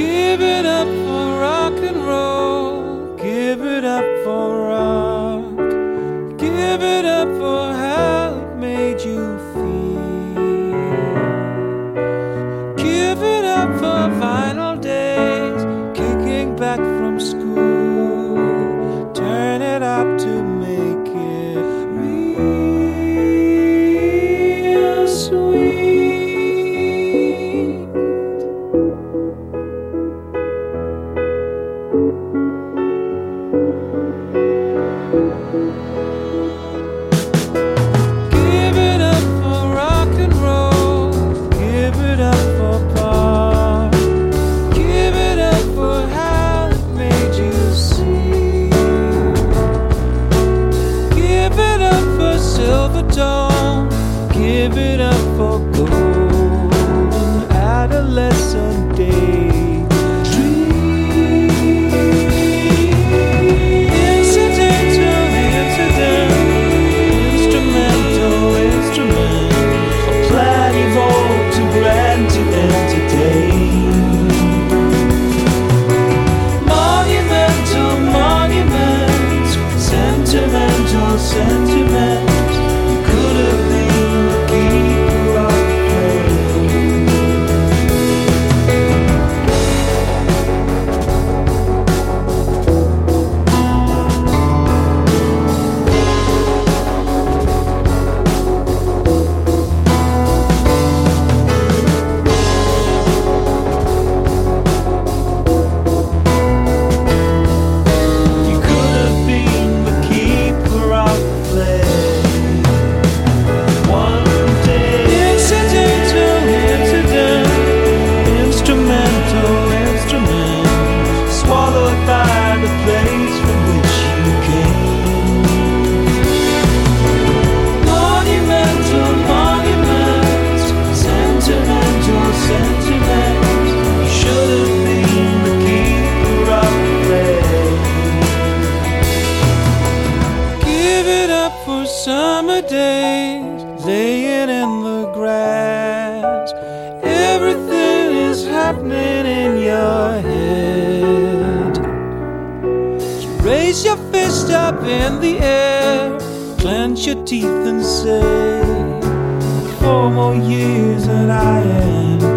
Give it up for rock and roll. Give it up for rock. Música sentiment. summer days laying in the grass. Everything is happening in your head. You raise your fist up in the air, clench your teeth, and say, Four more years and I am.